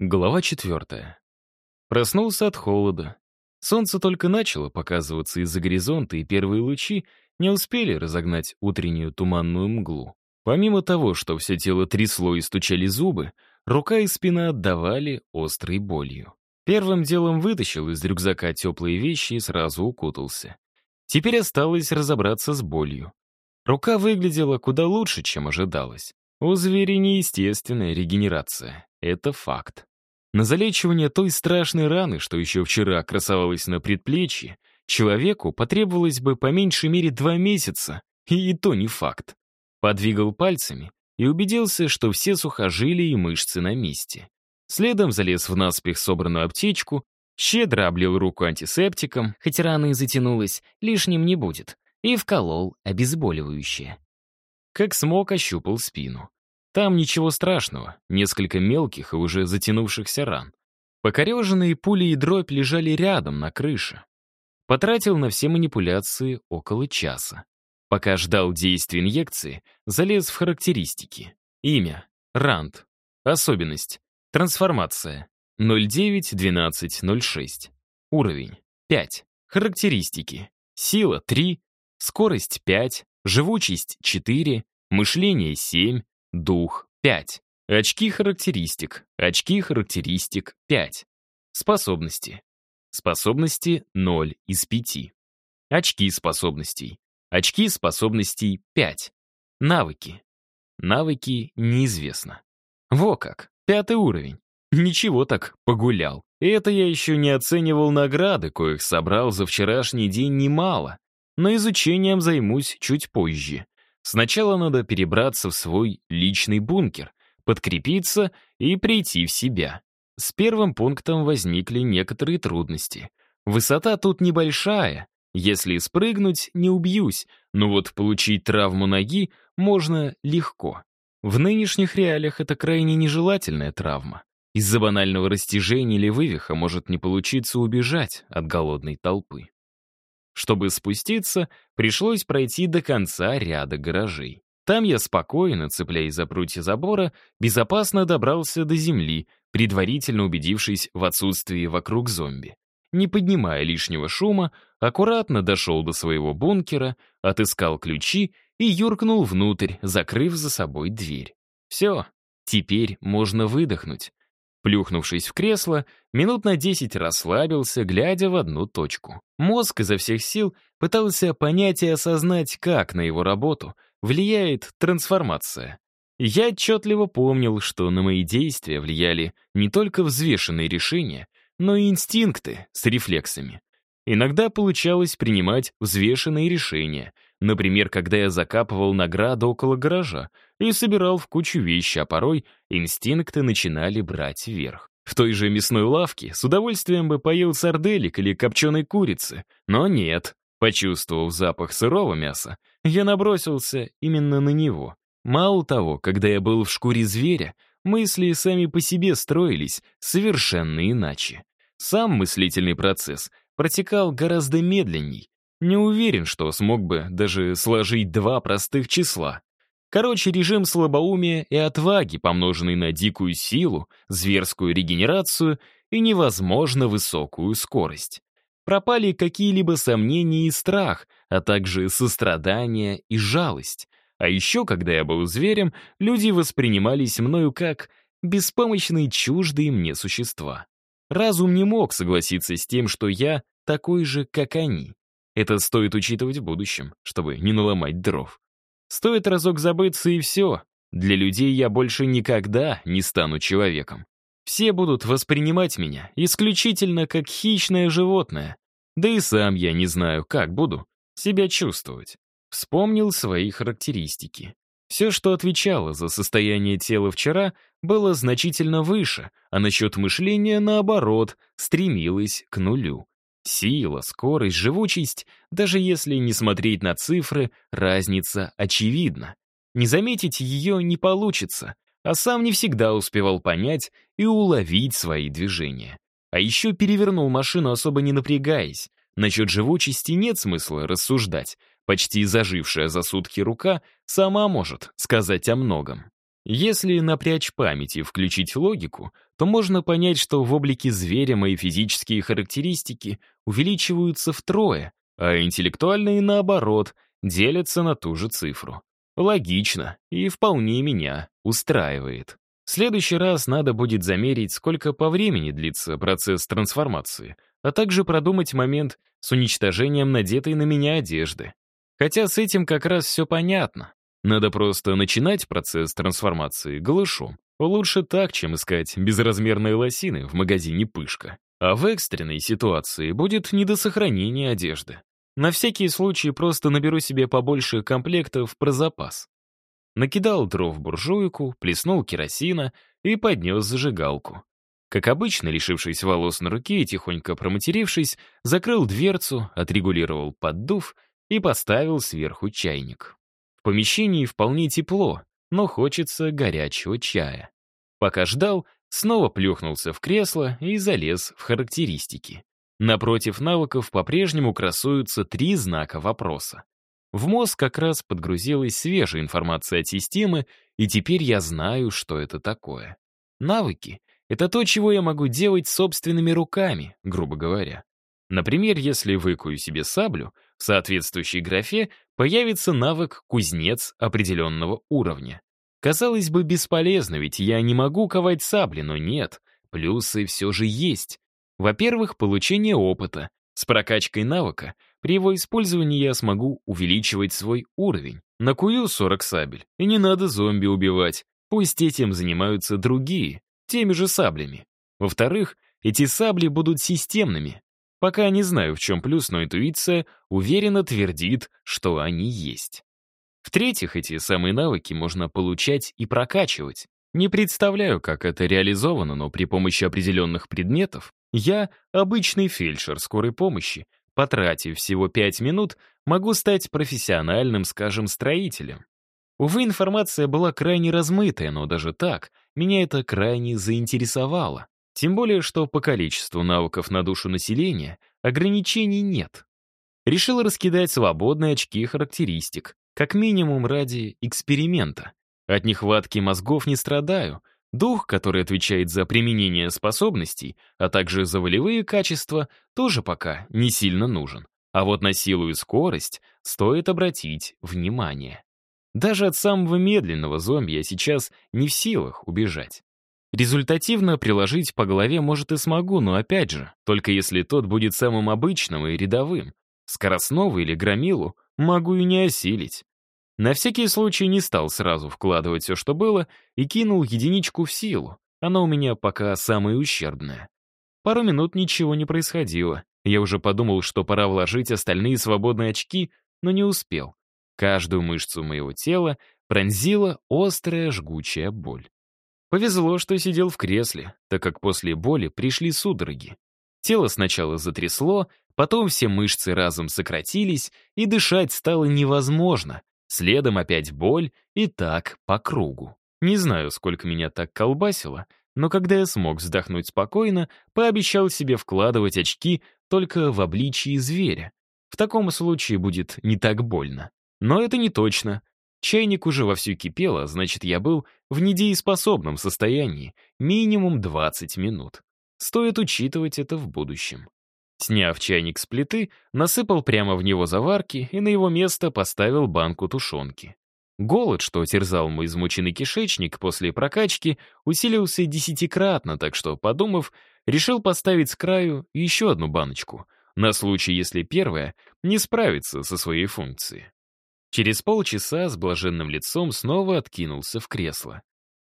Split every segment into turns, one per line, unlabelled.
Глава четвертая. Проснулся от холода. Солнце только начало показываться из-за горизонта, и первые лучи не успели разогнать утреннюю туманную мглу. Помимо того, что все тело трясло и стучали зубы, рука и спина отдавали острой болью. Первым делом вытащил из рюкзака теплые вещи и сразу укутался. Теперь осталось разобраться с болью. Рука выглядела куда лучше, чем ожидалось. У зверя неестественная регенерация. Это факт. На залечивание той страшной раны, что еще вчера красовалась на предплечье, человеку потребовалось бы по меньшей мере два месяца, и, и то не факт. Подвигал пальцами и убедился, что все сухожилия и мышцы на месте. Следом залез в наспех собранную аптечку, щедро облил руку антисептиком,
хоть рана и затянулась, лишним не будет, и вколол обезболивающее.
Как смог, ощупал спину. Там ничего страшного, несколько мелких и уже затянувшихся ран. Покореженные пули и дробь лежали рядом, на крыше. Потратил на все манипуляции около часа. Пока ждал действия инъекции, залез в характеристики. Имя. Ранд. Особенность. Трансформация. 09-12-06. Уровень. 5. Характеристики. Сила 3. Скорость 5. Живучесть 4. Мышление 7. Дух — 5. Очки характеристик. Очки характеристик — 5. Способности. Способности — 0 из 5. Очки способностей. Очки способностей — 5. Навыки. Навыки неизвестно. Во как, пятый уровень. Ничего так, погулял. Это я еще не оценивал награды, коих собрал за вчерашний день немало. Но изучением займусь чуть позже. Сначала надо перебраться в свой личный бункер, подкрепиться и прийти в себя. С первым пунктом возникли некоторые трудности. Высота тут небольшая. Если спрыгнуть, не убьюсь, но вот получить травму ноги можно легко. В нынешних реалиях это крайне нежелательная травма. Из-за банального растяжения или вывиха может не получиться убежать от голодной толпы. Чтобы спуститься, пришлось пройти до конца ряда гаражей. Там я спокойно, цепляясь за прутья забора, безопасно добрался до земли, предварительно убедившись в отсутствии вокруг зомби. Не поднимая лишнего шума, аккуратно дошел до своего бункера, отыскал ключи и юркнул внутрь, закрыв за собой дверь. Все, теперь можно выдохнуть. Плюхнувшись в кресло, минут на десять расслабился, глядя в одну точку. Мозг изо всех сил пытался понять и осознать, как на его работу влияет трансформация. Я отчетливо помнил, что на мои действия влияли не только взвешенные решения, но и инстинкты с рефлексами. Иногда получалось принимать взвешенные решения, например, когда я закапывал награду около гаража и собирал в кучу вещи, а порой инстинкты начинали брать верх. В той же мясной лавке с удовольствием бы поел сарделек или копченой курицы, но нет. Почувствовав запах сырого мяса, я набросился именно на него. Мало того, когда я был в шкуре зверя, мысли сами по себе строились совершенно иначе. Сам мыслительный процесс протекал гораздо медленней. Не уверен, что смог бы даже сложить два простых числа. Короче, режим слабоумия и отваги, помноженный на дикую силу, зверскую регенерацию и невозможно высокую скорость. Пропали какие-либо сомнения и страх, а также сострадание и жалость. А еще, когда я был зверем, люди воспринимались мною как беспомощные чуждые мне существа. Разум не мог согласиться с тем, что я такой же, как они. Это стоит учитывать в будущем, чтобы не наломать дров. Стоит разок забыться и все. Для людей я больше никогда не стану человеком. Все будут воспринимать меня исключительно как хищное животное. Да и сам я не знаю, как буду себя чувствовать. Вспомнил свои характеристики. Все, что отвечало за состояние тела вчера, было значительно выше, а насчет мышления, наоборот, стремилось к нулю. Сила, скорость, живучесть, даже если не смотреть на цифры, разница очевидна. Не заметить ее не получится, а сам не всегда успевал понять и уловить свои движения. А еще перевернул машину, особо не напрягаясь. Насчет живучести нет смысла рассуждать. Почти зажившая за сутки рука сама может сказать о многом. Если напрячь память и включить логику, то можно понять, что в облике зверя мои физические характеристики увеличиваются втрое, а интеллектуальные, наоборот, делятся на ту же цифру. Логично и вполне меня устраивает. В следующий раз надо будет замерить, сколько по времени длится процесс трансформации, а также продумать момент с уничтожением надетой на меня одежды. Хотя с этим как раз все понятно. Надо просто начинать процесс трансформации голышом. Лучше так, чем искать безразмерные лосины в магазине «Пышка». А в экстренной ситуации будет не до сохранения одежды. На всякий случай просто наберу себе побольше комплектов про запас. Накидал дров в буржуйку, плеснул керосина и поднес зажигалку. Как обычно, лишившись волос на руке и тихонько проматерившись, закрыл дверцу, отрегулировал поддув и поставил сверху чайник. Помещении вполне тепло, но хочется горячего чая. Пока ждал, снова плюхнулся в кресло и залез в характеристики. Напротив навыков по-прежнему красуются три знака вопроса. В мозг как раз подгрузилась свежая информация от системы, и теперь я знаю, что это такое. Навыки — это то, чего я могу делать собственными руками, грубо говоря. Например, если выкую себе саблю, в соответствующей графе появится навык «кузнец» определенного уровня. Казалось бы, бесполезно, ведь я не могу ковать сабли, но нет, плюсы все же есть. Во-первых, получение опыта. С прокачкой навыка при его использовании я смогу увеличивать свой уровень. Накую 40 сабель, и не надо зомби убивать. Пусть этим занимаются другие, теми же саблями. Во-вторых, эти сабли будут системными, Пока не знаю, в чем плюс, но интуиция уверенно твердит, что они есть. В-третьих, эти самые навыки можно получать и прокачивать. Не представляю, как это реализовано, но при помощи определенных предметов я, обычный фельдшер скорой помощи, потратив всего 5 минут, могу стать профессиональным, скажем, строителем. Увы, информация была крайне размытая, но даже так меня это крайне заинтересовало. Тем более, что по количеству навыков на душу населения ограничений нет. Решил раскидать свободные очки характеристик, как минимум ради эксперимента. От нехватки мозгов не страдаю. Дух, который отвечает за применение способностей, а также за волевые качества, тоже пока не сильно нужен. А вот на силу и скорость стоит обратить внимание. Даже от самого медленного зомби я сейчас не в силах убежать. Результативно приложить по голове, может, и смогу, но опять же, только если тот будет самым обычным и рядовым. Скоростного или громилу могу и не осилить. На всякий случай не стал сразу вкладывать все, что было, и кинул единичку в силу. Она у меня пока самая ущербная. Пару минут ничего не происходило. Я уже подумал, что пора вложить остальные свободные очки, но не успел. Каждую мышцу моего тела пронзила острая жгучая боль. Повезло, что сидел в кресле, так как после боли пришли судороги. Тело сначала затрясло, потом все мышцы разом сократились, и дышать стало невозможно. Следом опять боль, и так по кругу. Не знаю, сколько меня так колбасило, но когда я смог вздохнуть спокойно, пообещал себе вкладывать очки только в обличии зверя. В таком случае будет не так больно. Но это не точно. Чайник уже вовсю а значит, я был в недееспособном состоянии минимум 20 минут. Стоит учитывать это в будущем. Сняв чайник с плиты, насыпал прямо в него заварки и на его место поставил банку тушенки. Голод, что терзал мой измученный кишечник после прокачки, усилился десятикратно, так что, подумав, решил поставить с краю еще одну баночку, на случай, если первая не справится со своей функцией. Через полчаса с блаженным лицом снова откинулся в кресло.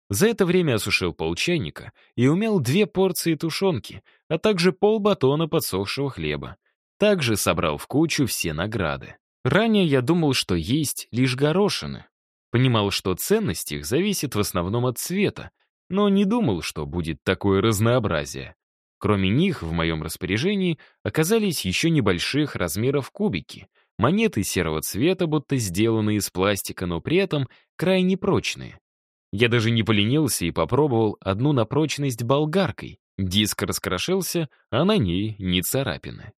За это время осушил полчайника и умел две порции тушенки, а также полбатона подсохшего хлеба. Также собрал в кучу все награды. Ранее я думал, что есть лишь горошины. Понимал, что ценность их зависит в основном от цвета, но не думал, что будет такое разнообразие. Кроме них в моем распоряжении оказались еще небольших размеров кубики — Монеты серого цвета, будто сделанные из пластика, но при этом крайне прочные. Я даже не поленился и попробовал одну на прочность болгаркой. Диск раскрошился, а на ней ни царапины.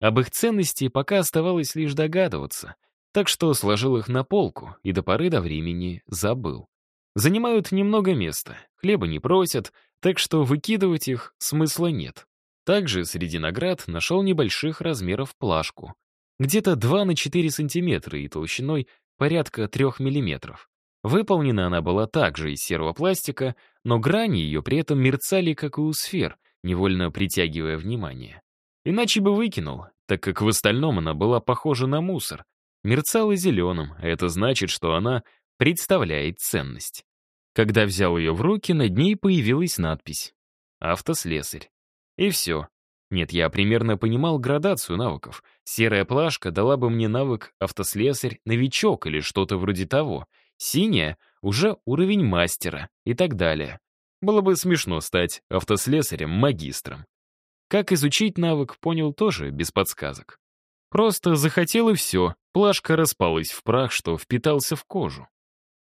Об их ценности пока оставалось лишь догадываться, так что сложил их на полку и до поры до времени забыл. Занимают немного места, хлеба не просят, так что выкидывать их смысла нет. Также среди наград нашел небольших размеров плашку. Где-то 2 на 4 сантиметра и толщиной порядка 3 миллиметров. Выполнена она была также из серого пластика, но грани ее при этом мерцали, как и у сфер, невольно притягивая внимание. Иначе бы выкинул, так как в остальном она была похожа на мусор. Мерцала зеленым, а это значит, что она представляет ценность. Когда взял ее в руки, над ней появилась надпись «Автослесарь». И все. Нет, я примерно понимал градацию навыков. Серая плашка дала бы мне навык «Автослесарь-новичок» или что-то вроде того. Синяя — уже уровень мастера и так далее. Было бы смешно стать автослесарем-магистром. Как изучить навык, понял тоже без подсказок. Просто захотел и все, плашка распалась в прах, что впитался в кожу.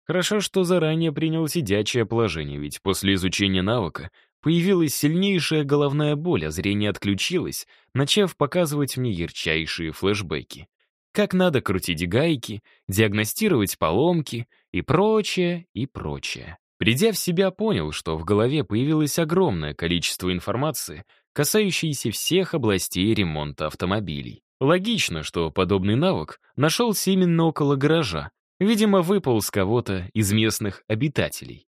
Хорошо, что заранее принял сидячее положение, ведь после изучения навыка появилась сильнейшая головная боль, а зрение отключилось, начав показывать мне ярчайшие флешбеки. Как надо крутить гайки, диагностировать поломки и прочее, и прочее. Придя в себя, понял, что в голове появилось огромное количество информации, касающейся всех областей ремонта автомобилей. Логично, что подобный навык нашелся именно около гаража, видимо, выпал с кого-то из местных обитателей.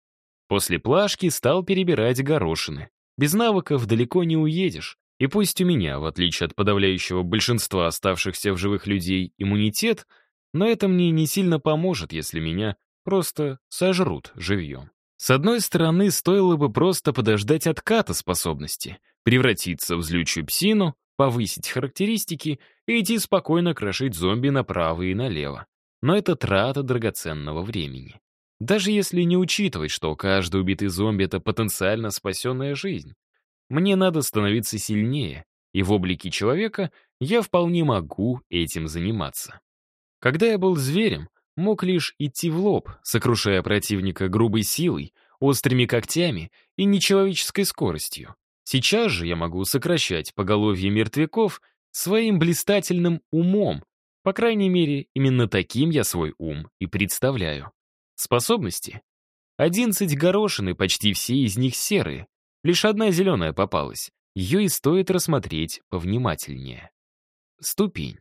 После плашки стал перебирать горошины. Без навыков далеко не уедешь. И пусть у меня, в отличие от подавляющего большинства оставшихся в живых людей, иммунитет, но это мне не сильно поможет, если меня просто сожрут живьем. С одной стороны, стоило бы просто подождать отката способности, превратиться в злючую псину, повысить характеристики и идти спокойно крошить зомби направо и налево. Но это трата драгоценного времени. Даже если не учитывать, что каждый убитый зомби — это потенциально спасенная жизнь. Мне надо становиться сильнее, и в облике человека я вполне могу этим заниматься. Когда я был зверем, мог лишь идти в лоб, сокрушая противника грубой силой, острыми когтями и нечеловеческой скоростью. Сейчас же я могу сокращать поголовье мертвяков своим блистательным умом. По крайней мере, именно таким я свой ум и представляю. Способности? Одиннадцать горошин, и почти все из них серые. Лишь одна зеленая попалась. Ее и стоит рассмотреть повнимательнее. Ступень.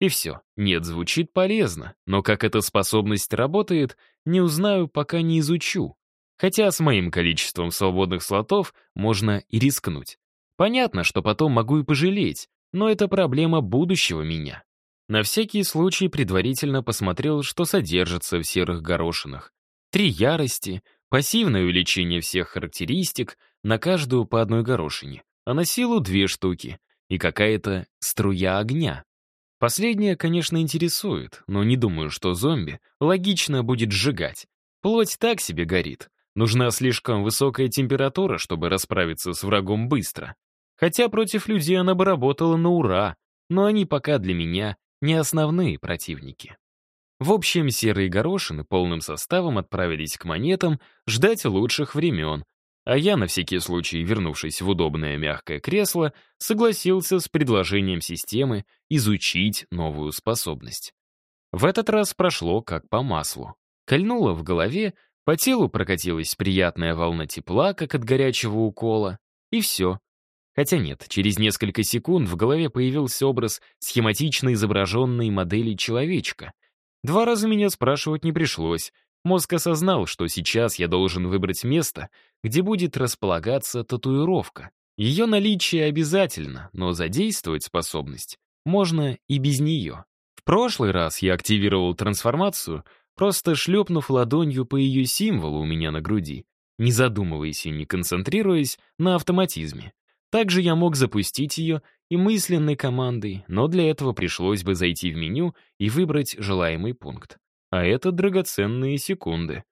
И все. Нет, звучит полезно, но как эта способность работает, не узнаю, пока не изучу. Хотя с моим количеством свободных слотов можно и рискнуть. Понятно, что потом могу и пожалеть, но это проблема будущего меня. На всякий случай предварительно посмотрел, что содержится в серых горошинах. Три ярости, пассивное увеличение всех характеристик, на каждую по одной горошине, а на силу две штуки, и какая-то струя огня. Последнее, конечно, интересует, но не думаю, что зомби логично будет сжигать. Плоть так себе горит. Нужна слишком высокая температура, чтобы расправиться с врагом быстро. Хотя против людей она бы работала на ура, но они пока для меня не основные противники. В общем, серые горошины полным составом отправились к монетам ждать лучших времен, а я, на всякий случай, вернувшись в удобное мягкое кресло, согласился с предложением системы изучить новую способность. В этот раз прошло как по маслу. Кольнуло в голове, по телу прокатилась приятная волна тепла, как от горячего укола, и все. Хотя нет, через несколько секунд в голове появился образ схематично изображенной модели человечка. Два раза меня спрашивать не пришлось, Мозг осознал, что сейчас я должен выбрать место, где будет располагаться татуировка. Ее наличие обязательно, но задействовать способность можно и без нее. В прошлый раз я активировал трансформацию, просто шлепнув ладонью по ее символу у меня на груди, не задумываясь и не концентрируясь на автоматизме. Также я мог запустить ее и мысленной командой, но для этого пришлось бы зайти в меню и выбрать желаемый пункт. А это драгоценные секунды.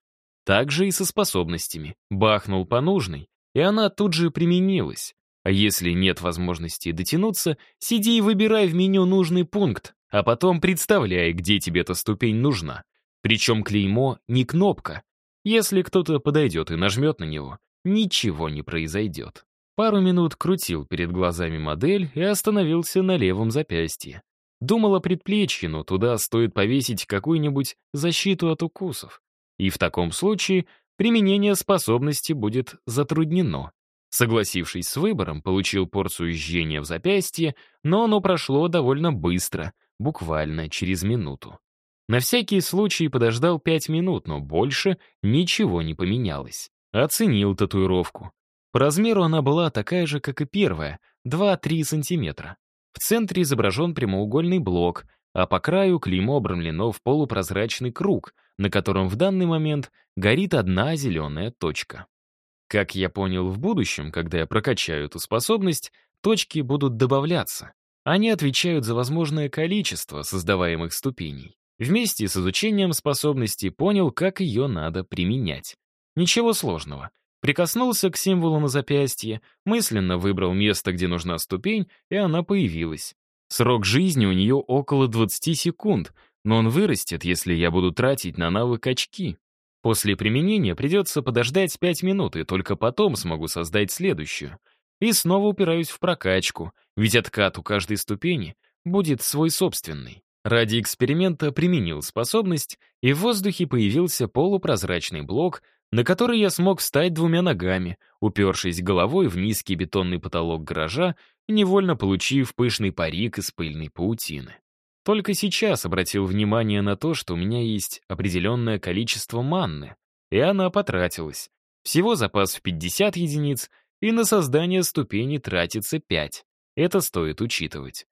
Также и со способностями. Бахнул по нужной, и она тут же применилась. А если нет возможности дотянуться, сиди и выбирай в меню нужный пункт, а потом представляй, где тебе эта ступень нужна. Причем клеймо не кнопка. Если кто-то подойдет и нажмет на него, ничего не произойдет. Пару минут крутил перед глазами модель и остановился на левом запястье. Думал о предплечье, но туда стоит повесить какую-нибудь защиту от укусов. И в таком случае применение способности будет затруднено. Согласившись с выбором, получил порцию жжения в запястье, но оно прошло довольно быстро, буквально через минуту. На всякий случай подождал пять минут, но больше ничего не поменялось. Оценил татуировку. По размеру она была такая же, как и первая, 2-3 сантиметра. В центре изображен прямоугольный блок, а по краю клеймо обрамлено в полупрозрачный круг, на котором в данный момент горит одна зеленая точка. Как я понял в будущем, когда я прокачаю эту способность, точки будут добавляться. Они отвечают за возможное количество создаваемых ступеней. Вместе с изучением способности понял, как ее надо применять. Ничего сложного. Прикоснулся к символу на запястье, мысленно выбрал место, где нужна ступень, и она появилась. Срок жизни у нее около 20 секунд, но он вырастет, если я буду тратить на навык очки. После применения придется подождать 5 минут, и только потом смогу создать следующую. И снова упираюсь в прокачку, ведь откат у каждой ступени будет свой собственный. Ради эксперимента применил способность, и в воздухе появился полупрозрачный блок, на который я смог встать двумя ногами, упершись головой в низкий бетонный потолок гаража невольно получив пышный парик из пыльной паутины. Только сейчас обратил внимание на то, что у меня есть определенное количество манны, и она потратилась. Всего запас в 50 единиц, и на создание ступени тратится 5. Это стоит учитывать.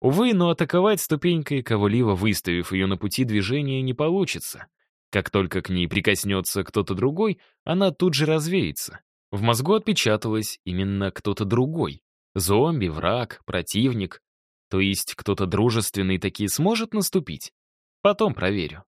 Увы, но атаковать ступенькой кого-либо, выставив ее на пути движения, не получится. Как только к ней прикоснется кто-то другой, она тут же развеется. В мозгу отпечаталось именно кто-то другой. Зомби, враг, противник. То есть кто-то дружественный таки сможет наступить? Потом проверю.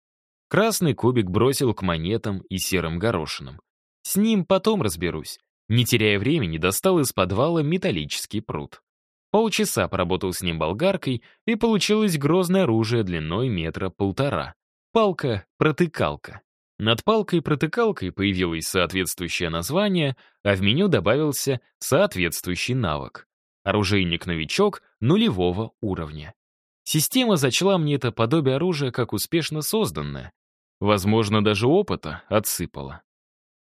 Красный кубик бросил к монетам и серым горошинам. С ним потом разберусь. Не теряя времени, достал из подвала металлический пруд. Полчаса поработал с ним болгаркой, и получилось грозное оружие длиной метра полтора. Палка-протыкалка. Над палкой-протыкалкой появилось соответствующее название, а в меню добавился соответствующий навык. Оружейник-новичок нулевого уровня. Система зачла мне это подобие оружия как успешно созданное. Возможно, даже опыта отсыпала.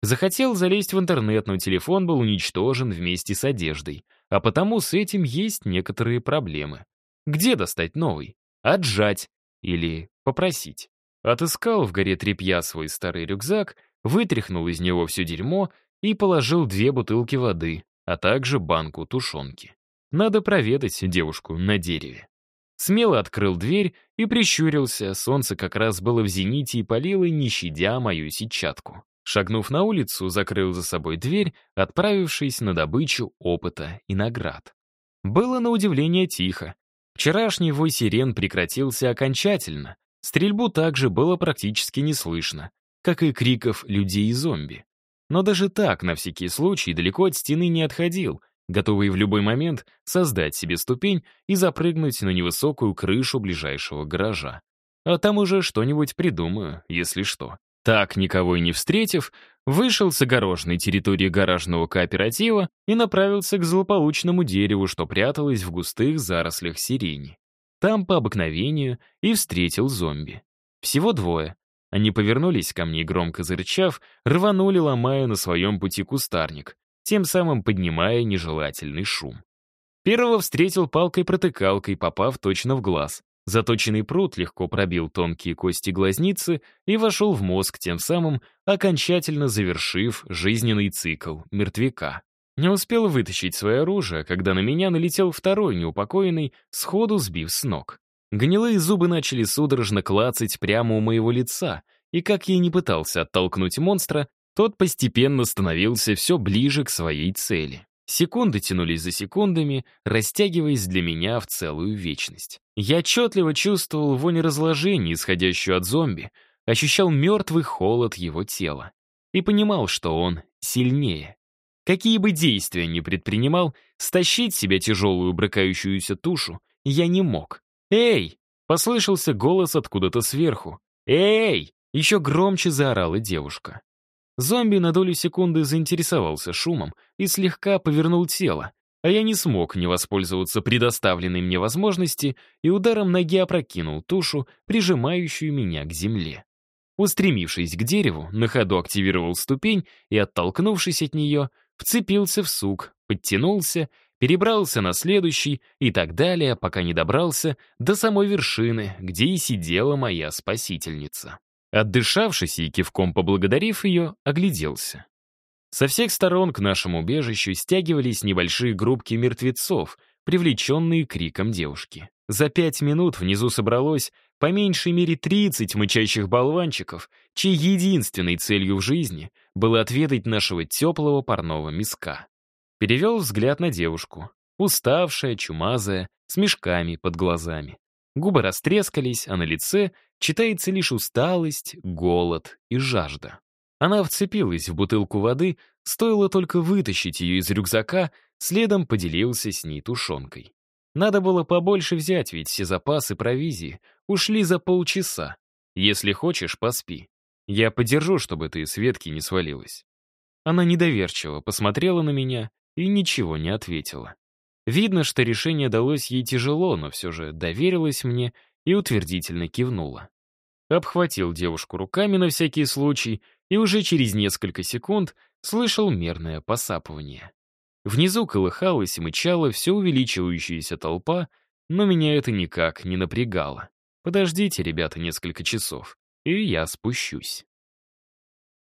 Захотел залезть в интернет, но телефон был уничтожен вместе с одеждой, а потому с этим есть некоторые проблемы. Где достать новый? Отжать или попросить? Отыскал в горе тряпья свой старый рюкзак, вытряхнул из него все дерьмо и положил две бутылки воды, а также банку тушенки. Надо проведать девушку на дереве. Смело открыл дверь и прищурился, солнце как раз было в зените и палило, не щадя мою сетчатку. Шагнув на улицу, закрыл за собой дверь, отправившись на добычу опыта и наград. Было на удивление тихо. Вчерашний вой сирен прекратился окончательно. Стрельбу также было практически не слышно, как и криков людей и зомби. Но даже так, на всякий случай, далеко от стены не отходил, готовый в любой момент создать себе ступень и запрыгнуть на невысокую крышу ближайшего гаража. А там уже что-нибудь придумаю, если что. Так, никого и не встретив, вышел с огороженной территории гаражного кооператива и направился к злополучному дереву, что пряталось в густых зарослях сирени. Там, по обыкновению, и встретил зомби. Всего двое. Они повернулись ко мне, громко зарычав, рванули, ломая на своем пути кустарник тем самым поднимая нежелательный шум. Первого встретил палкой-протыкалкой, попав точно в глаз. Заточенный пруд легко пробил тонкие кости глазницы и вошел в мозг, тем самым окончательно завершив жизненный цикл мертвяка. Не успел вытащить свое оружие, когда на меня налетел второй неупокоенный, сходу сбив с ног. Гнилые зубы начали судорожно клацать прямо у моего лица, и как я не пытался оттолкнуть монстра, тот постепенно становился все ближе к своей цели. Секунды тянулись за секундами, растягиваясь для меня в целую вечность. Я отчетливо чувствовал вонь разложения, исходящую от зомби, ощущал мертвый холод его тела и понимал, что он сильнее. Какие бы действия ни предпринимал, стащить себя тяжелую брыкающуюся тушу я не мог. «Эй!» — послышался голос откуда-то сверху. «Эй!» — еще громче заорала девушка. Зомби на долю секунды заинтересовался шумом и слегка повернул тело, а я не смог не воспользоваться предоставленной мне возможности и ударом ноги опрокинул тушу, прижимающую меня к земле. Устремившись к дереву, на ходу активировал ступень и, оттолкнувшись от нее, вцепился в сук, подтянулся, перебрался на следующий и так далее, пока не добрался до самой вершины, где и сидела моя спасительница. Отдышавшись и кивком поблагодарив ее, огляделся. Со всех сторон к нашему убежищу стягивались небольшие группки мертвецов, привлеченные криком девушки. За пять минут внизу собралось по меньшей мере 30 мычащих болванчиков, чьей единственной целью в жизни было отведать нашего теплого парного миска. Перевел взгляд на девушку. Уставшая, чумазая, с мешками под глазами. Губы растрескались, а на лице читается лишь усталость, голод и жажда. Она вцепилась в бутылку воды, стоило только вытащить ее из рюкзака, следом поделился с ней тушенкой. Надо было побольше взять, ведь все запасы провизии ушли за полчаса. Если хочешь, поспи. Я подержу, чтобы ты с ветки не свалилась. Она недоверчиво посмотрела на меня и ничего не ответила. Видно, что решение далось ей тяжело, но все же доверилась мне и утвердительно кивнула. Обхватил девушку руками на всякий случай и уже через несколько секунд слышал мерное посапывание. Внизу колыхалась и мычала все увеличивающаяся толпа, но меня это никак не напрягало. Подождите, ребята, несколько часов, и я спущусь.